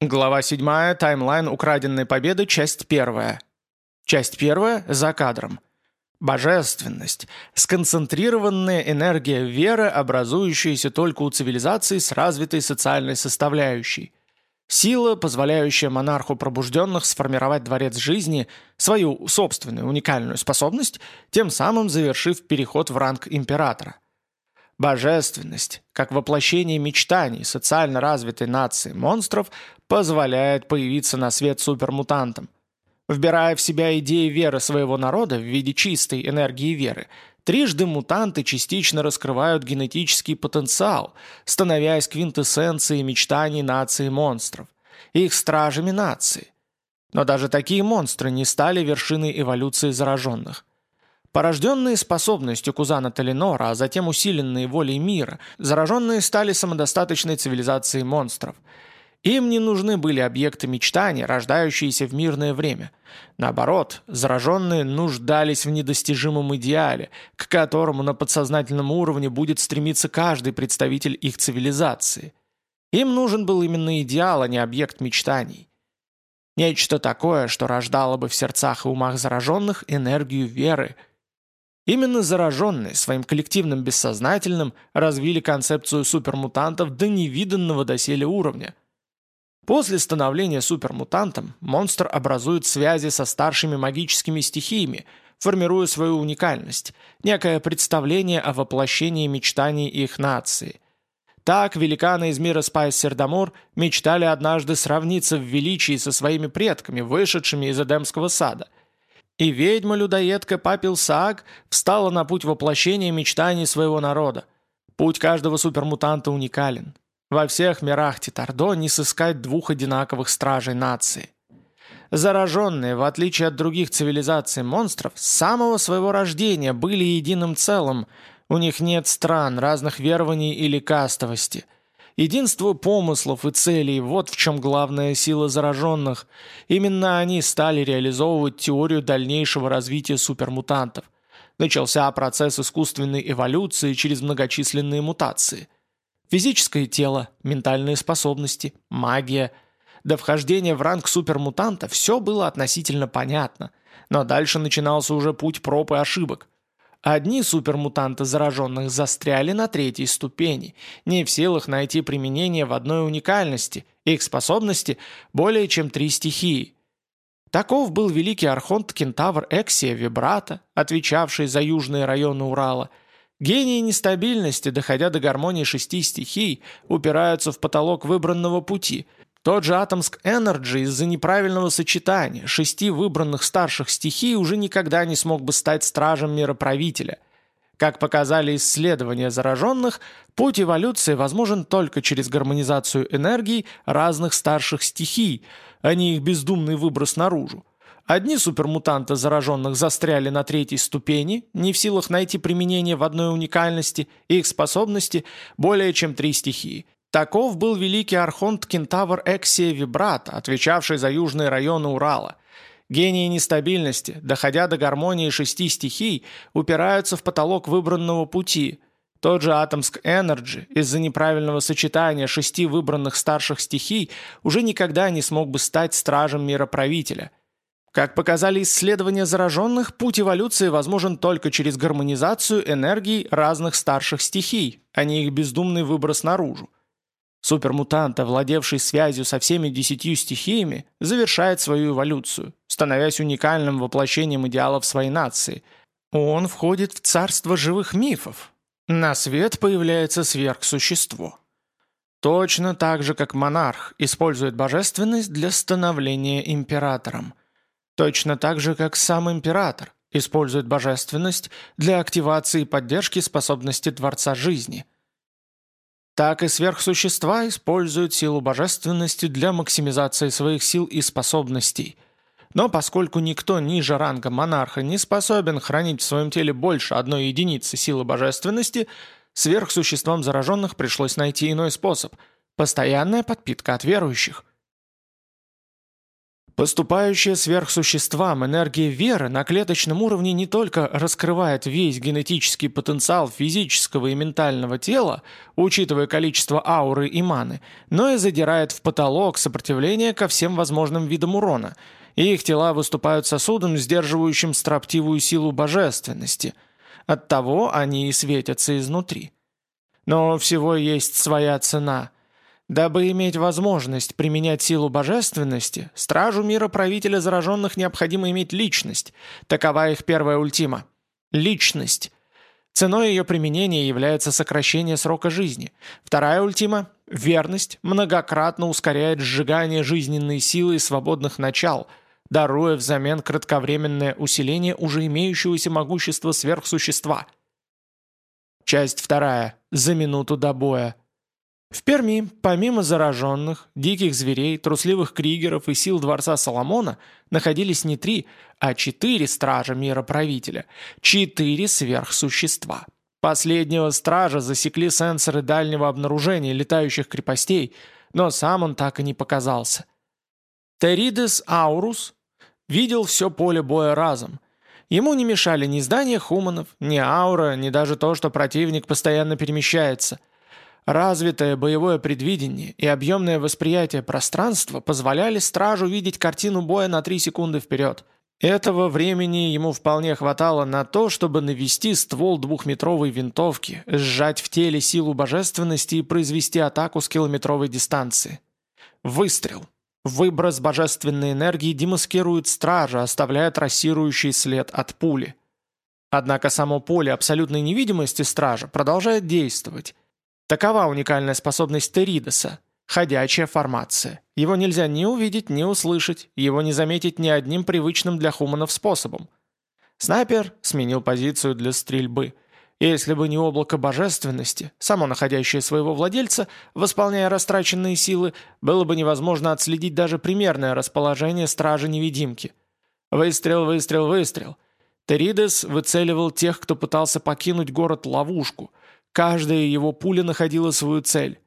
Глава 7. Таймлайн украденной победы. Часть 1. Часть 1. За кадром. Божественность. Сконцентрированная энергия веры, образующаяся только у цивилизации с развитой социальной составляющей. Сила, позволяющая монарху пробужденных сформировать дворец жизни, свою собственную уникальную способность, тем самым завершив переход в ранг императора – Божественность, как воплощение мечтаний социально развитой нации монстров, позволяет появиться на свет супермутантам. Вбирая в себя идеи веры своего народа в виде чистой энергии веры, трижды мутанты частично раскрывают генетический потенциал, становясь квинтэссенцией мечтаний нации монстров, их стражами нации. Но даже такие монстры не стали вершиной эволюции зараженных. Порожденные способностью Кузана Талинора, а затем усиленные волей мира, зараженные стали самодостаточной цивилизацией монстров. Им не нужны были объекты мечтаний, рождающиеся в мирное время. Наоборот, зараженные нуждались в недостижимом идеале, к которому на подсознательном уровне будет стремиться каждый представитель их цивилизации. Им нужен был именно идеал, а не объект мечтаний. Нечто такое, что рождало бы в сердцах и умах зараженных энергию веры – Именно зараженные своим коллективным бессознательным развили концепцию супермутантов до невиданного доселе уровня. После становления супермутантом монстр образует связи со старшими магическими стихиями, формируя свою уникальность, некое представление о воплощении мечтаний их нации. Так великаны из мира Спайс Сердамур мечтали однажды сравниться в величии со своими предками, вышедшими из Эдемского сада – и ведьма-людоедка Папил Саак встала на путь воплощения мечтаний своего народа. Путь каждого супермутанта уникален. Во всех мирах Титардо не сыскать двух одинаковых стражей нации. Зараженные, в отличие от других цивилизаций монстров, с самого своего рождения были единым целым. У них нет стран, разных верований или кастовости – Единство помыслов и целей – вот в чем главная сила зараженных. Именно они стали реализовывать теорию дальнейшего развития супермутантов. Начался процесс искусственной эволюции через многочисленные мутации. Физическое тело, ментальные способности, магия. До вхождения в ранг супермутанта все было относительно понятно, но дальше начинался уже путь проб и ошибок – Одни супермутанты зараженных застряли на третьей ступени, не в силах найти применение в одной уникальности, их способности более чем три стихии. Таков был великий архонт-кентавр Эксия Вибрата, отвечавший за южные районы Урала. Гении нестабильности, доходя до гармонии шести стихий, упираются в потолок выбранного пути – тот же Атомск Энерджи из-за неправильного сочетания шести выбранных старших стихий уже никогда не смог бы стать стражем мироправителя. Как показали исследования зараженных, путь эволюции возможен только через гармонизацию энергий разных старших стихий, а не их бездумный выброс наружу. Одни супермутанты зараженных застряли на третьей ступени, не в силах найти применение в одной уникальности, их способности более чем три стихии – Таков был великий архонт-кентавр Эксия Вибрат, отвечавший за южные районы Урала. Гении нестабильности, доходя до гармонии шести стихий, упираются в потолок выбранного пути. Тот же Атомск Энерджи из-за неправильного сочетания шести выбранных старших стихий уже никогда не смог бы стать стражем мироправителя. Как показали исследования зараженных, путь эволюции возможен только через гармонизацию энергий разных старших стихий, а не их бездумный выброс наружу. Супермутант, овладевший связью со всеми десятью стихиями, завершает свою эволюцию, становясь уникальным воплощением идеалов своей нации. Он входит в царство живых мифов. На свет появляется сверхсущество. Точно так же, как монарх использует божественность для становления императором. Точно так же, как сам император использует божественность для активации и поддержки способности Творца жизни – так и сверхсущества используют силу божественности для максимизации своих сил и способностей. Но поскольку никто ниже ранга монарха не способен хранить в своем теле больше одной единицы силы божественности, сверхсуществам зараженных пришлось найти иной способ – постоянная подпитка от верующих. Поступающая сверхсуществам энергия веры на клеточном уровне не только раскрывает весь генетический потенциал физического и ментального тела, учитывая количество ауры и маны, но и задирает в потолок сопротивление ко всем возможным видам урона, их тела выступают сосудом, сдерживающим строптивую силу божественности. Оттого они и светятся изнутри. Но всего есть своя цена – Дабы иметь возможность применять силу божественности, стражу мира правителя зараженных необходимо иметь личность. Такова их первая ультима. Личность. Ценой ее применения является сокращение срока жизни. Вторая ультима – верность, многократно ускоряет сжигание жизненной силы и свободных начал, даруя взамен кратковременное усиление уже имеющегося могущества сверхсущества. Часть вторая. За минуту до боя. В Перми, помимо зараженных, диких зверей, трусливых кригеров и сил Дворца Соломона, находились не три, а четыре стража мира правителя, четыре сверхсущества. Последнего стража засекли сенсоры дальнего обнаружения летающих крепостей, но сам он так и не показался. Теридес Аурус видел все поле боя разом. Ему не мешали ни здания хуманов, ни аура, ни даже то, что противник постоянно перемещается – Развитое боевое предвидение и объемное восприятие пространства позволяли стражу видеть картину боя на 3 секунды вперед. Этого времени ему вполне хватало на то, чтобы навести ствол двухметровой винтовки, сжать в теле силу божественности и произвести атаку с километровой дистанции. Выстрел. Выброс божественной энергии демаскирует стража, оставляя трассирующий след от пули. Однако само поле абсолютной невидимости стража продолжает действовать, Такова уникальная способность Теридоса. Ходячая формация. Его нельзя ни увидеть, ни услышать, его не заметить ни одним привычным для хуманов способом. Снайпер сменил позицию для стрельбы. Если бы не облако божественности, само находящее своего владельца, восполняя растраченные силы, было бы невозможно отследить даже примерное расположение стражи-невидимки. Выстрел, выстрел, выстрел. Теридес выцеливал тех, кто пытался покинуть город-ловушку – Каждая его пуля находила свою цель.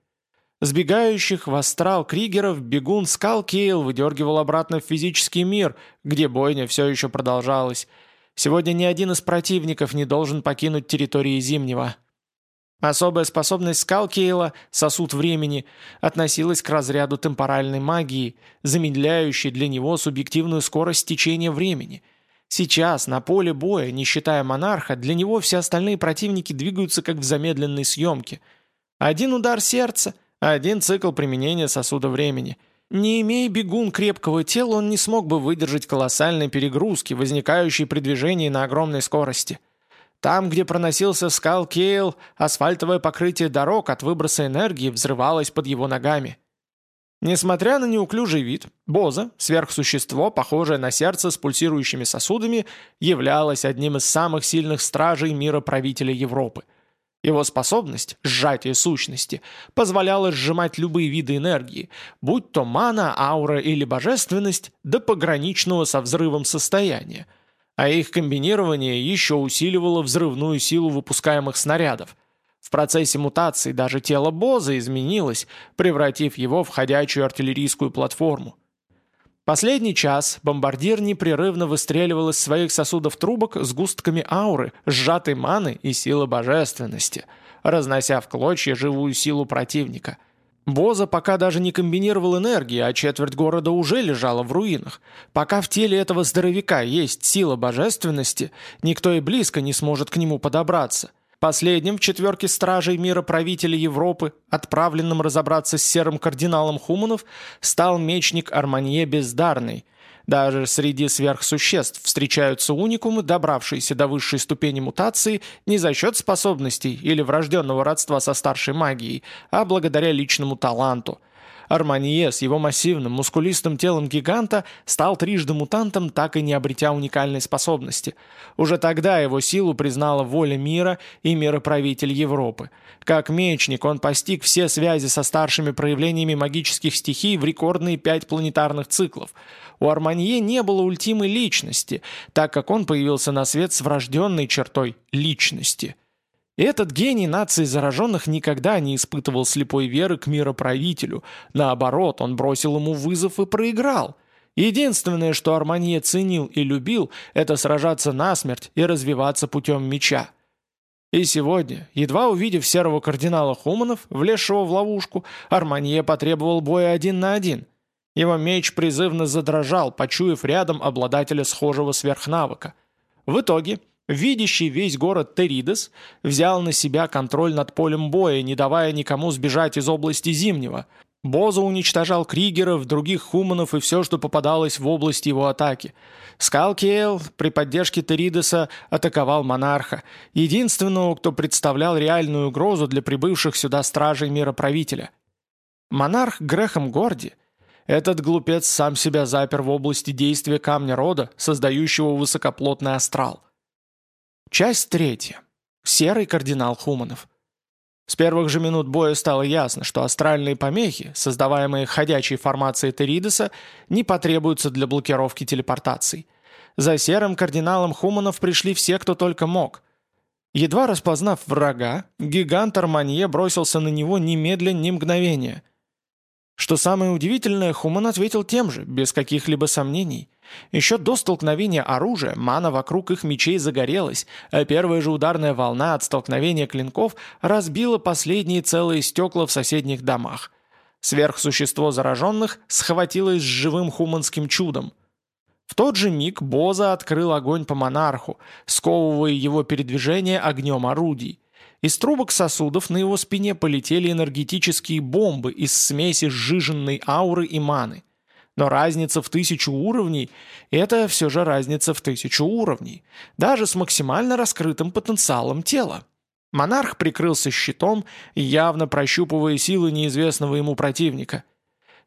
Сбегающих в астрал Кригеров бегун Скал Кейл выдергивал обратно в физический мир, где бойня все еще продолжалась. Сегодня ни один из противников не должен покинуть территории Зимнего. Особая способность Скалкейла, сосуд времени, относилась к разряду темпоральной магии, замедляющей для него субъективную скорость течения времени – Сейчас, на поле боя, не считая монарха, для него все остальные противники двигаются как в замедленной съемке. Один удар сердца, один цикл применения сосуда времени. Не имея бегун крепкого тела, он не смог бы выдержать колоссальной перегрузки, возникающей при движении на огромной скорости. Там, где проносился скал Кейл, асфальтовое покрытие дорог от выброса энергии взрывалось под его ногами. Несмотря на неуклюжий вид, Боза, сверхсущество, похожее на сердце с пульсирующими сосудами, являлось одним из самых сильных стражей мира правителя Европы. Его способность, сжатие сущности, позволяла сжимать любые виды энергии, будь то мана, аура или божественность, до пограничного со взрывом состояния, а их комбинирование еще усиливало взрывную силу выпускаемых снарядов, в процессе мутации даже тело Боза изменилось, превратив его в ходячую артиллерийскую платформу. Последний час бомбардир непрерывно выстреливал из своих сосудов трубок с густками ауры, сжатой маны и силы божественности, разнося в клочья живую силу противника. Боза пока даже не комбинировал энергии, а четверть города уже лежала в руинах. Пока в теле этого здоровяка есть сила божественности, никто и близко не сможет к нему подобраться – Последним в четверке стражей мира правителей Европы, отправленным разобраться с серым кардиналом Хуманов, стал мечник Арманье Бездарный. Даже среди сверхсуществ встречаются уникумы, добравшиеся до высшей ступени мутации не за счет способностей или врожденного родства со старшей магией, а благодаря личному таланту – Арманье с его массивным, мускулистым телом гиганта стал трижды мутантом, так и не обретя уникальной способности. Уже тогда его силу признала воля мира и мироправитель Европы. Как мечник он постиг все связи со старшими проявлениями магических стихий в рекордные пять планетарных циклов. У Арманье не было ультимы личности, так как он появился на свет с врожденной чертой личности – этот гений нации зараженных никогда не испытывал слепой веры к мироправителю. Наоборот, он бросил ему вызов и проиграл. Единственное, что Арманье ценил и любил, это сражаться насмерть и развиваться путем меча. И сегодня, едва увидев серого кардинала Хуманов, влезшего в ловушку, Арманье потребовал боя один на один. Его меч призывно задрожал, почуяв рядом обладателя схожего сверхнавыка. В итоге, видящий весь город Теридес взял на себя контроль над полем боя, не давая никому сбежать из области Зимнего. Боза уничтожал кригеров, других хуманов и все, что попадалось в область его атаки. Скалкиэл при поддержке Теридеса атаковал монарха, единственного, кто представлял реальную угрозу для прибывших сюда стражей мироправителя. Монарх Грехом Горди этот глупец сам себя запер в области действия камня рода, создающего высокоплотный астрал. Часть третья. Серый кардинал Хуманов. С первых же минут боя стало ясно, что астральные помехи, создаваемые ходячей формацией Теридеса, не потребуются для блокировки телепортаций. За серым кардиналом Хуманов пришли все, кто только мог. Едва распознав врага, гигант Арманье бросился на него немедленно ни мгновения – что самое удивительное, Хуман ответил тем же, без каких-либо сомнений. Еще до столкновения оружия мана вокруг их мечей загорелась, а первая же ударная волна от столкновения клинков разбила последние целые стекла в соседних домах. Сверхсущество зараженных схватилось с живым хуманским чудом. В тот же миг Боза открыл огонь по монарху, сковывая его передвижение огнем орудий. Из трубок сосудов на его спине полетели энергетические бомбы из смеси сжиженной ауры и маны. Но разница в тысячу уровней – это все же разница в тысячу уровней, даже с максимально раскрытым потенциалом тела. Монарх прикрылся щитом, явно прощупывая силы неизвестного ему противника.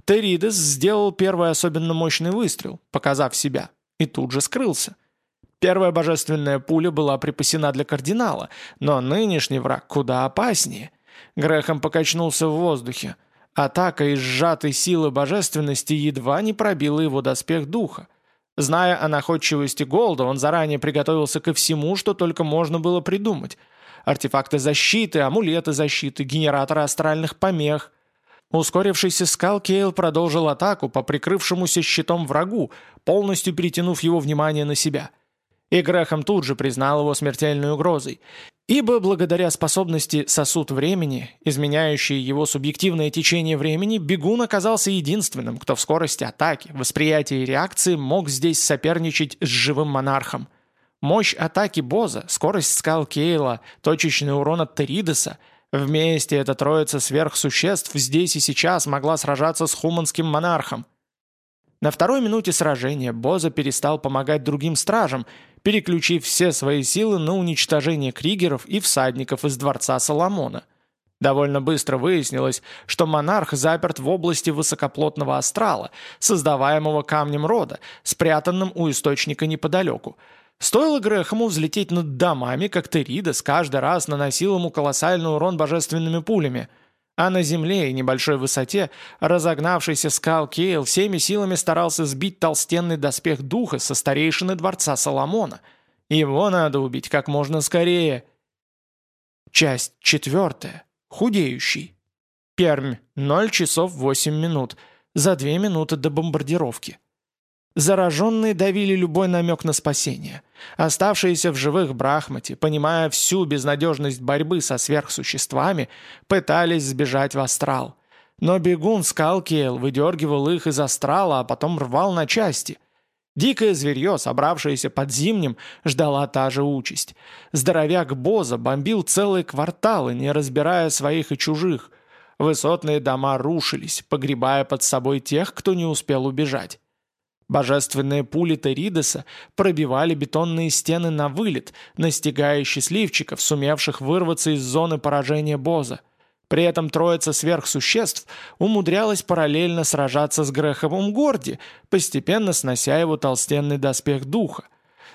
Теридес сделал первый особенно мощный выстрел, показав себя, и тут же скрылся. Первая божественная пуля была припасена для кардинала, но нынешний враг куда опаснее. Грехом покачнулся в воздухе. Атака из сжатой силы божественности едва не пробила его доспех духа. Зная о находчивости Голда, он заранее приготовился ко всему, что только можно было придумать. Артефакты защиты, амулеты защиты, генераторы астральных помех. Ускорившийся скал Кейл продолжил атаку по прикрывшемуся щитом врагу, полностью перетянув его внимание на себя – и Грэхэм тут же признал его смертельной угрозой, ибо благодаря способности сосуд времени, изменяющей его субъективное течение времени, бегун оказался единственным, кто в скорости атаки, восприятии и реакции мог здесь соперничать с живым монархом. Мощь атаки Боза, скорость скал Кейла, точечный урон от Теридеса — Вместе эта троица сверхсуществ здесь и сейчас могла сражаться с хуманским монархом. На второй минуте сражения Боза перестал помогать другим стражам переключив все свои силы на уничтожение кригеров и всадников из дворца Соломона. Довольно быстро выяснилось, что монарх заперт в области высокоплотного астрала, создаваемого камнем рода, спрятанным у источника неподалеку. Стоило Грехому взлететь над домами, как Теридес каждый раз наносил ему колоссальный урон божественными пулями – а на земле и небольшой высоте разогнавшийся скал Кейл всеми силами старался сбить толстенный доспех духа со старейшины дворца Соломона. Его надо убить как можно скорее. Часть четвертая. Худеющий. Пермь. 0 часов 8 минут. За 2 минуты до бомбардировки. Зараженные давили любой намек на спасение. Оставшиеся в живых Брахмати, понимая всю безнадежность борьбы со сверхсуществами, пытались сбежать в астрал. Но бегун Скалкиэл выдергивал их из астрала, а потом рвал на части. Дикое зверье, собравшееся под зимним, ждала та же участь. Здоровяк Боза бомбил целые кварталы, не разбирая своих и чужих. Высотные дома рушились, погребая под собой тех, кто не успел убежать. Божественные пули Теридеса пробивали бетонные стены на вылет, настигая счастливчиков, сумевших вырваться из зоны поражения Боза. При этом троица сверхсуществ умудрялась параллельно сражаться с Греховым Горди, постепенно снося его толстенный доспех духа.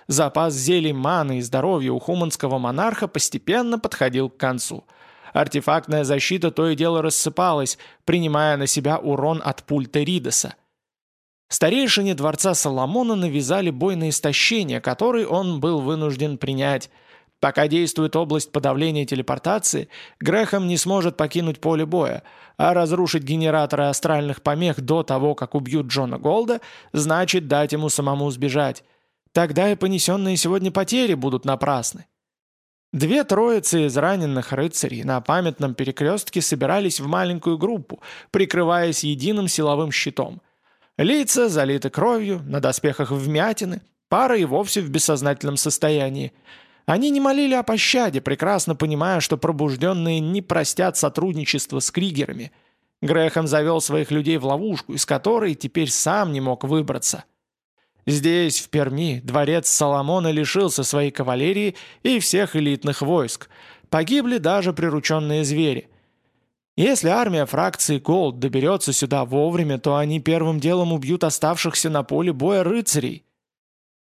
Запас зелий маны и здоровья у хуманского монарха постепенно подходил к концу. Артефактная защита то и дело рассыпалась, принимая на себя урон от пуль Теридеса. Старейшине дворца Соломона навязали бой на истощение, который он был вынужден принять. Пока действует область подавления телепортации, Грэхэм не сможет покинуть поле боя, а разрушить генераторы астральных помех до того, как убьют Джона Голда, значит дать ему самому сбежать. Тогда и понесенные сегодня потери будут напрасны. Две троицы из раненых рыцарей на памятном перекрестке собирались в маленькую группу, прикрываясь единым силовым щитом. Лица залиты кровью, на доспехах вмятины, пара и вовсе в бессознательном состоянии – они не молили о пощаде, прекрасно понимая, что пробужденные не простят сотрудничество с Кригерами. Грэхэм завел своих людей в ловушку, из которой теперь сам не мог выбраться. Здесь, в Перми, дворец Соломона лишился своей кавалерии и всех элитных войск. Погибли даже прирученные звери. Если армия фракции Голд доберется сюда вовремя, то они первым делом убьют оставшихся на поле боя рыцарей.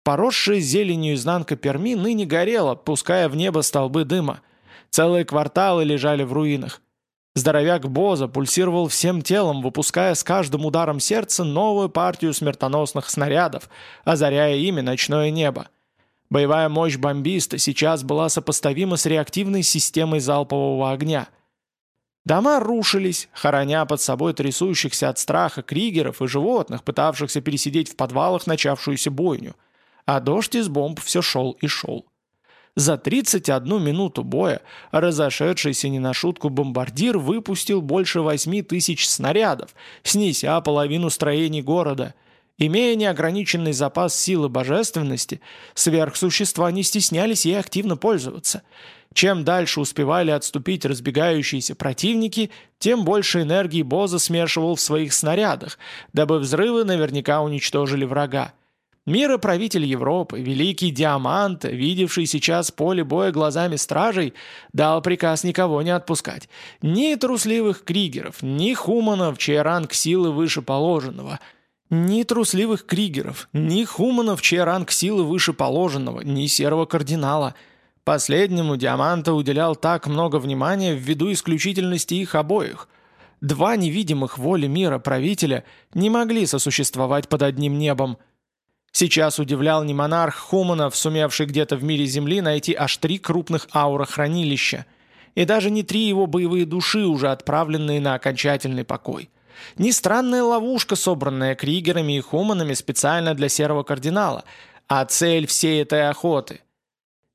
Поросшая зеленью изнанка Перми ныне горела, пуская в небо столбы дыма. Целые кварталы лежали в руинах. Здоровяк Боза пульсировал всем телом, выпуская с каждым ударом сердца новую партию смертоносных снарядов, озаряя ими ночное небо. Боевая мощь бомбиста сейчас была сопоставима с реактивной системой залпового огня. Дома рушились, хороня под собой трясущихся от страха кригеров и животных, пытавшихся пересидеть в подвалах начавшуюся бойню – а дождь из бомб все шел и шел. За 31 минуту боя разошедшийся не на шутку бомбардир выпустил больше 8 тысяч снарядов, снеся половину строений города. Имея неограниченный запас силы божественности, сверхсущества не стеснялись ей активно пользоваться. Чем дальше успевали отступить разбегающиеся противники, тем больше энергии Боза смешивал в своих снарядах, дабы взрывы наверняка уничтожили врага. Мироправитель Европы, великий Диамант, видевший сейчас поле боя глазами стражей, дал приказ никого не отпускать. Ни трусливых кригеров, ни хуманов, чей ранг силы выше положенного. Ни трусливых кригеров, ни хуманов, чей ранг силы выше положенного, ни серого кардинала. Последнему Диаманта уделял так много внимания ввиду исключительности их обоих. Два невидимых воли мира правителя не могли сосуществовать под одним небом – Сейчас удивлял не монарх Хуманов, сумевший где-то в мире Земли найти аж три крупных аурохранилища, и даже не три его боевые души, уже отправленные на окончательный покой. Не странная ловушка, собранная Кригерами и Хуманами специально для Серого Кардинала, а цель всей этой охоты –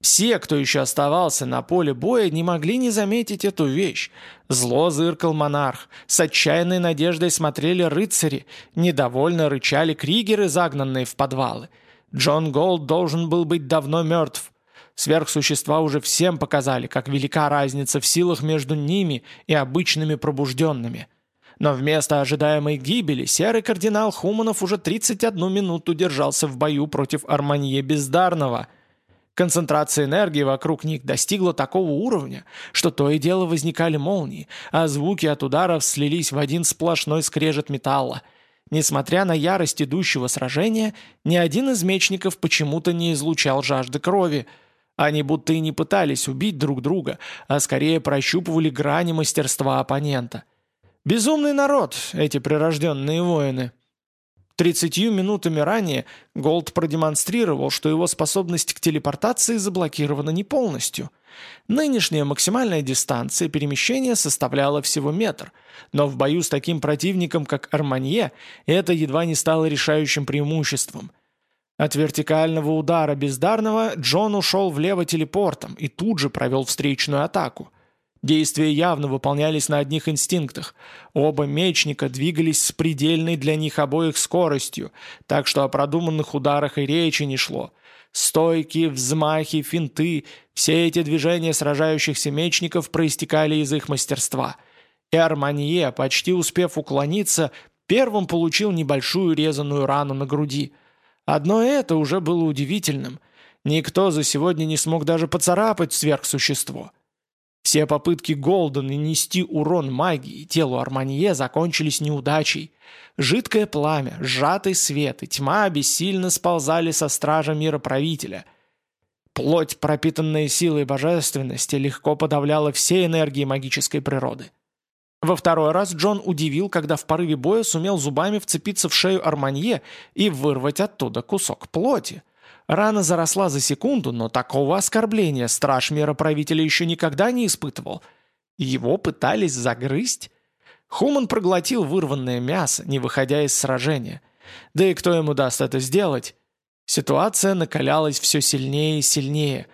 все, кто еще оставался на поле боя, не могли не заметить эту вещь. Зло зыркал монарх, с отчаянной надеждой смотрели рыцари, недовольно рычали кригеры, загнанные в подвалы. Джон Голд должен был быть давно мертв. Сверхсущества уже всем показали, как велика разница в силах между ними и обычными пробужденными. Но вместо ожидаемой гибели серый кардинал Хуманов уже 31 минуту держался в бою против Арманье Бездарного – Концентрация энергии вокруг них достигла такого уровня, что то и дело возникали молнии, а звуки от ударов слились в один сплошной скрежет металла. Несмотря на ярость идущего сражения, ни один из мечников почему-то не излучал жажды крови. Они будто и не пытались убить друг друга, а скорее прощупывали грани мастерства оппонента. Безумный народ, эти прирожденные воины. Тридцатью минутами ранее Голд продемонстрировал, что его способность к телепортации заблокирована не полностью. Нынешняя максимальная дистанция перемещения составляла всего метр, но в бою с таким противником, как Арманье, это едва не стало решающим преимуществом. От вертикального удара бездарного Джон ушел влево телепортом и тут же провел встречную атаку. Действия явно выполнялись на одних инстинктах. Оба мечника двигались с предельной для них обоих скоростью, так что о продуманных ударах и речи не шло. Стойки, взмахи, финты – все эти движения сражающихся мечников проистекали из их мастерства. И Арманье, почти успев уклониться, первым получил небольшую резаную рану на груди. Одно это уже было удивительным. Никто за сегодня не смог даже поцарапать сверхсущество – все попытки Голда нанести урон магии телу Арманье закончились неудачей. Жидкое пламя, сжатый свет и тьма бессильно сползали со стража мира правителя. Плоть, пропитанная силой божественности, легко подавляла все энергии магической природы. Во второй раз Джон удивил, когда в порыве боя сумел зубами вцепиться в шею Арманье и вырвать оттуда кусок плоти. Рана заросла за секунду, но такого оскорбления страж мироправителя еще никогда не испытывал. Его пытались загрызть? Хуман проглотил вырванное мясо, не выходя из сражения. Да и кто ему даст это сделать? Ситуация накалялась все сильнее и сильнее.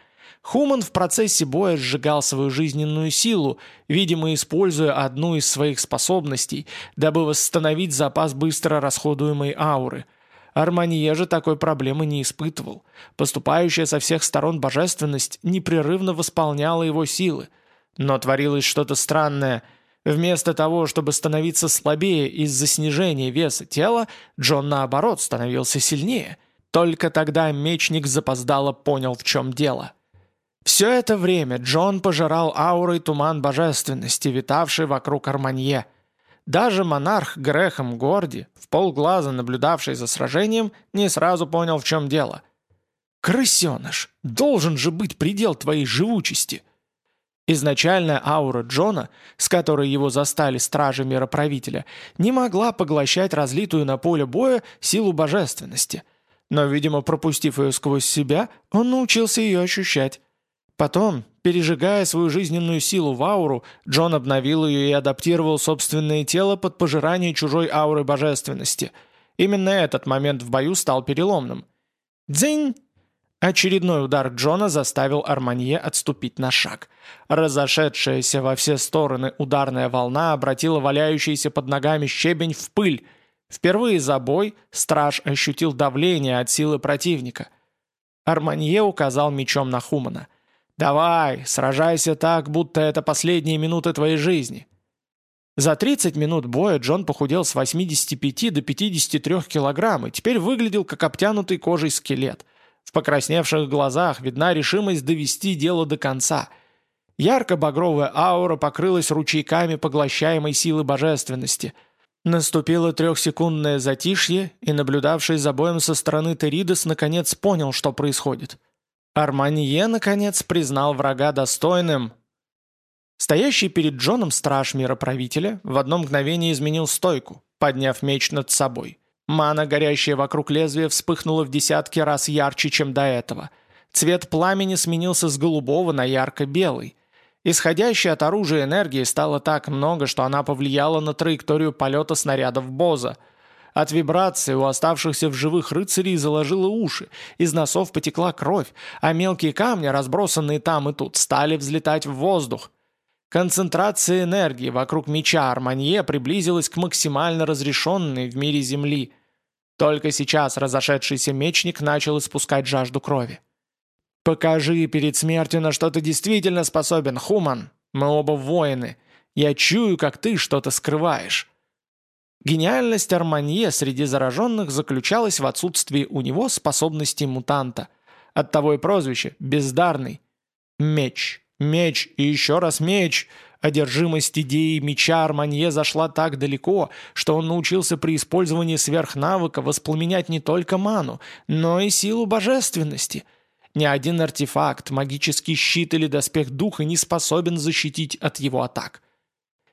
Хуман в процессе боя сжигал свою жизненную силу, видимо, используя одну из своих способностей, дабы восстановить запас быстро расходуемой ауры. Арманье же такой проблемы не испытывал. Поступающая со всех сторон божественность непрерывно восполняла его силы. Но творилось что-то странное. Вместо того, чтобы становиться слабее из-за снижения веса тела, Джон, наоборот, становился сильнее. Только тогда мечник запоздало понял, в чем дело. Все это время Джон пожирал аурой туман божественности, витавший вокруг Арманье. Даже монарх Грехом Горди, в полглаза наблюдавший за сражением, не сразу понял, в чем дело. «Крысеныш, должен же быть предел твоей живучести!» Изначальная аура Джона, с которой его застали стражи мироправителя, не могла поглощать разлитую на поле боя силу божественности. Но, видимо, пропустив ее сквозь себя, он научился ее ощущать. Потом, пережигая свою жизненную силу в ауру, Джон обновил ее и адаптировал собственное тело под пожирание чужой ауры божественности. Именно этот момент в бою стал переломным. «Дзинь!» Очередной удар Джона заставил Арманье отступить на шаг. Разошедшаяся во все стороны ударная волна обратила валяющийся под ногами щебень в пыль. Впервые за бой страж ощутил давление от силы противника. Арманье указал мечом на Хумана. Давай, сражайся так, будто это последние минуты твоей жизни. За 30 минут боя Джон похудел с 85 до 53 килограмм и теперь выглядел как обтянутый кожей скелет. В покрасневших глазах видна решимость довести дело до конца. Ярко-багровая аура покрылась ручейками поглощаемой силы божественности. Наступило трехсекундное затишье, и наблюдавший за боем со стороны Теридес наконец понял, что происходит. Арманье, наконец, признал врага достойным. Стоящий перед Джоном страж мироправителя в одно мгновение изменил стойку, подняв меч над собой. Мана, горящая вокруг лезвия, вспыхнула в десятки раз ярче, чем до этого. Цвет пламени сменился с голубого на ярко-белый. Исходящей от оружия энергии стало так много, что она повлияла на траекторию полета снарядов Боза – от вибрации у оставшихся в живых рыцарей заложило уши, из носов потекла кровь, а мелкие камни, разбросанные там и тут, стали взлетать в воздух. Концентрация энергии вокруг меча Арманье приблизилась к максимально разрешенной в мире Земли. Только сейчас разошедшийся мечник начал испускать жажду крови. «Покажи перед смертью, на что ты действительно способен, Хуман. Мы оба воины. Я чую, как ты что-то скрываешь». Гениальность Арманье среди зараженных заключалась в отсутствии у него способностей мутанта. Оттого и прозвище «бездарный». Меч, меч и еще раз меч. Одержимость идеи меча Арманье зашла так далеко, что он научился при использовании сверхнавыка воспламенять не только ману, но и силу божественности. Ни один артефакт, магический щит или доспех духа не способен защитить от его атак.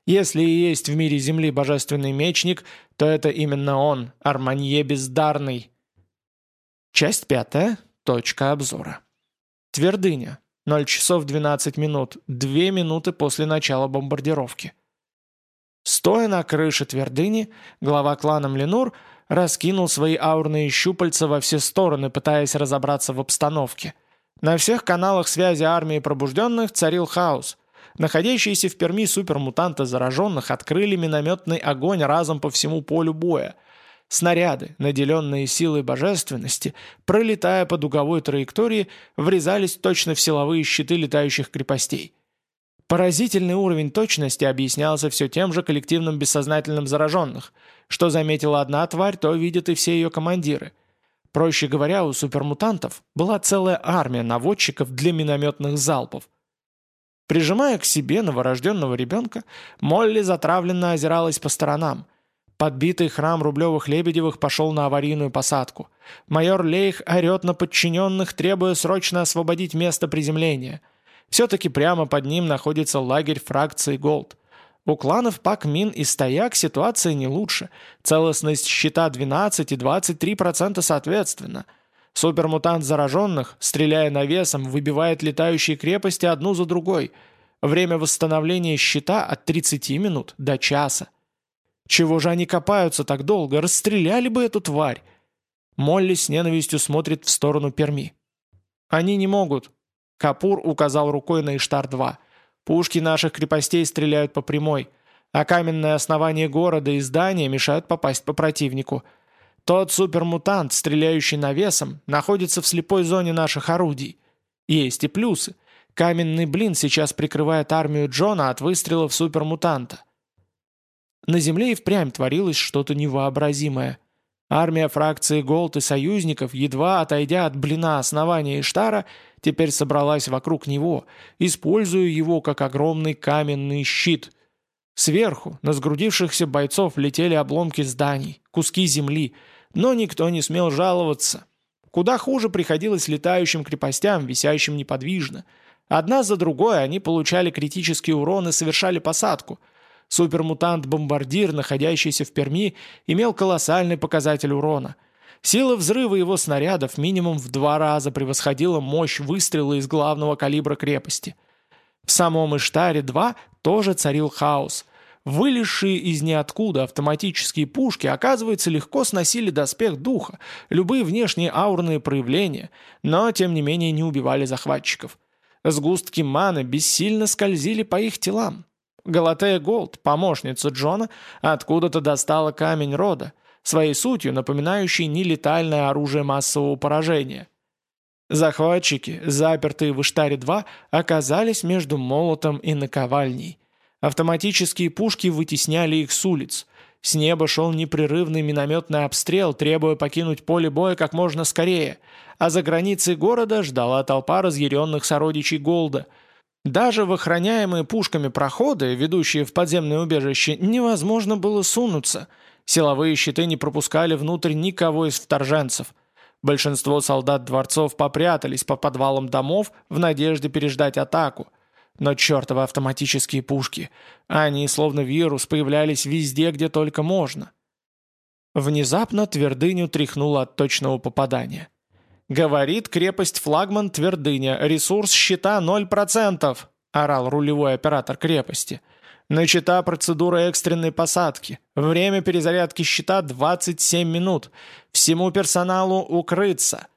Если и есть в мире Земли божественный мечник, то это именно он, Арманье Бездарный. Часть пятая. Точка обзора. Твердыня. 0 часов 12 минут. Две минуты после начала бомбардировки. Стоя на крыше твердыни, глава клана Млинур раскинул свои аурные щупальца во все стороны, пытаясь разобраться в обстановке. На всех каналах связи армии пробужденных царил хаос. Находящиеся в Перми супермутанты зараженных открыли минометный огонь разом по всему полю боя. Снаряды, наделенные силой божественности, пролетая по дуговой траектории, врезались точно в силовые щиты летающих крепостей. Поразительный уровень точности объяснялся все тем же коллективным бессознательным зараженных. Что заметила одна тварь, то видят и все ее командиры. Проще говоря, у супермутантов была целая армия наводчиков для минометных залпов – Прижимая к себе новорожденного ребенка, Молли затравленно озиралась по сторонам. Подбитый храм Рублевых-Лебедевых пошел на аварийную посадку. Майор Лейх орет на подчиненных, требуя срочно освободить место приземления. Все-таки прямо под ним находится лагерь фракции «Голд». У кланов Пак Мин и Стояк ситуация не лучше. Целостность щита 12 и 23% соответственно. Супермутант зараженных, стреляя навесом, выбивает летающие крепости одну за другой. Время восстановления щита от 30 минут до часа. Чего же они копаются так долго? Расстреляли бы эту тварь. Молли с ненавистью смотрит в сторону Перми. Они не могут. Капур указал рукой на Иштар-2. Пушки наших крепостей стреляют по прямой, а каменное основание города и здания мешают попасть по противнику – тот супермутант, стреляющий навесом, находится в слепой зоне наших орудий. Есть и плюсы. Каменный блин сейчас прикрывает армию Джона от выстрелов супермутанта. На Земле и впрямь творилось что-то невообразимое. Армия фракции Голд и союзников, едва отойдя от блина основания Иштара, теперь собралась вокруг него, используя его как огромный каменный щит. Сверху на сгрудившихся бойцов летели обломки зданий, куски земли — но никто не смел жаловаться. Куда хуже приходилось летающим крепостям, висящим неподвижно. Одна за другой они получали критический урон и совершали посадку. Супермутант-бомбардир, находящийся в Перми, имел колоссальный показатель урона. Сила взрыва его снарядов минимум в два раза превосходила мощь выстрела из главного калибра крепости. В самом Иштаре-2 тоже царил хаос. Вылезшие из ниоткуда автоматические пушки, оказывается, легко сносили доспех духа, любые внешние аурные проявления, но, тем не менее, не убивали захватчиков. Сгустки маны бессильно скользили по их телам. Галатея Голд, помощница Джона, откуда-то достала камень рода, своей сутью напоминающий нелетальное оружие массового поражения. Захватчики, запертые в Иштаре-2, оказались между молотом и наковальней – Автоматические пушки вытесняли их с улиц. С неба шел непрерывный минометный обстрел, требуя покинуть поле боя как можно скорее, а за границей города ждала толпа разъяренных сородичей Голда. Даже в охраняемые пушками проходы, ведущие в подземное убежище, невозможно было сунуться. Силовые щиты не пропускали внутрь никого из вторженцев. Большинство солдат дворцов попрятались по подвалам домов в надежде переждать атаку – но чертовы автоматические пушки. Они, словно вирус, появлялись везде, где только можно. Внезапно твердыню тряхнуло от точного попадания. «Говорит крепость-флагман Твердыня, ресурс щита 0%!» – орал рулевой оператор крепости. «Начата процедура экстренной посадки. Время перезарядки щита 27 минут. Всему персоналу укрыться!»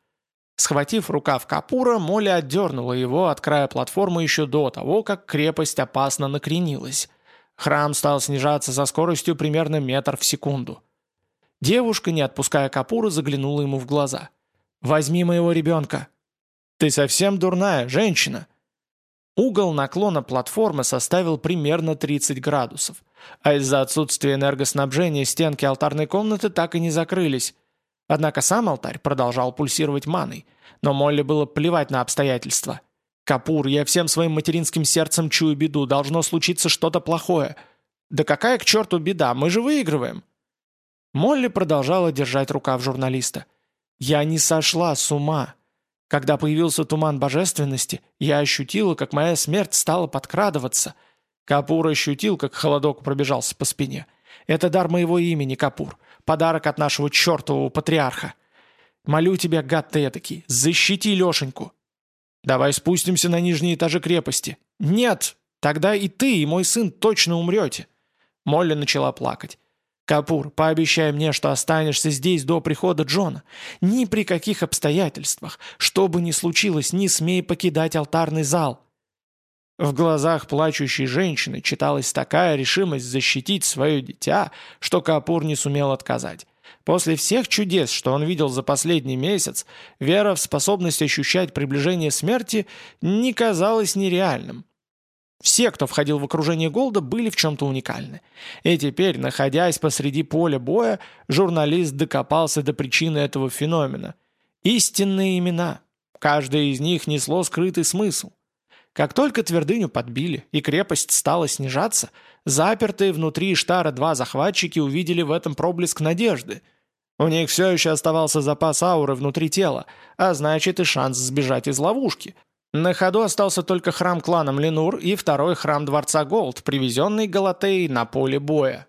Схватив рукав Капура, Молли отдернула его от края платформы еще до того, как крепость опасно накренилась. Храм стал снижаться со скоростью примерно метр в секунду. Девушка, не отпуская Капура, заглянула ему в глаза. «Возьми моего ребенка». «Ты совсем дурная, женщина». Угол наклона платформы составил примерно 30 градусов, а из-за отсутствия энергоснабжения стенки алтарной комнаты так и не закрылись. Однако сам алтарь продолжал пульсировать маной, но Молли было плевать на обстоятельства. «Капур, я всем своим материнским сердцем чую беду, должно случиться что-то плохое». «Да какая к черту беда, мы же выигрываем!» Молли продолжала держать рукав журналиста. «Я не сошла с ума. Когда появился туман божественности, я ощутила, как моя смерть стала подкрадываться. Капур ощутил, как холодок пробежался по спине. Это дар моего имени, Капур. Подарок от нашего чертового патриарха. Молю тебя, гад ты этакий, защити Лешеньку. Давай спустимся на нижние этажи крепости. Нет, тогда и ты, и мой сын точно умрете. Молли начала плакать. «Капур, пообещай мне, что останешься здесь до прихода Джона. Ни при каких обстоятельствах, что бы ни случилось, не смей покидать алтарный зал». В глазах плачущей женщины читалась такая решимость защитить свое дитя, что Капур не сумел отказать. После всех чудес, что он видел за последний месяц, вера в способность ощущать приближение смерти не казалась нереальным. Все, кто входил в окружение Голда, были в чем-то уникальны. И теперь, находясь посреди поля боя, журналист докопался до причины этого феномена. Истинные имена. Каждое из них несло скрытый смысл. Как только твердыню подбили и крепость стала снижаться, запертые внутри Штара два захватчики увидели в этом проблеск надежды. У них все еще оставался запас ауры внутри тела, а значит и шанс сбежать из ловушки. На ходу остался только храм клана Ленур и второй храм Дворца Голд, привезенный Галатеей на поле боя.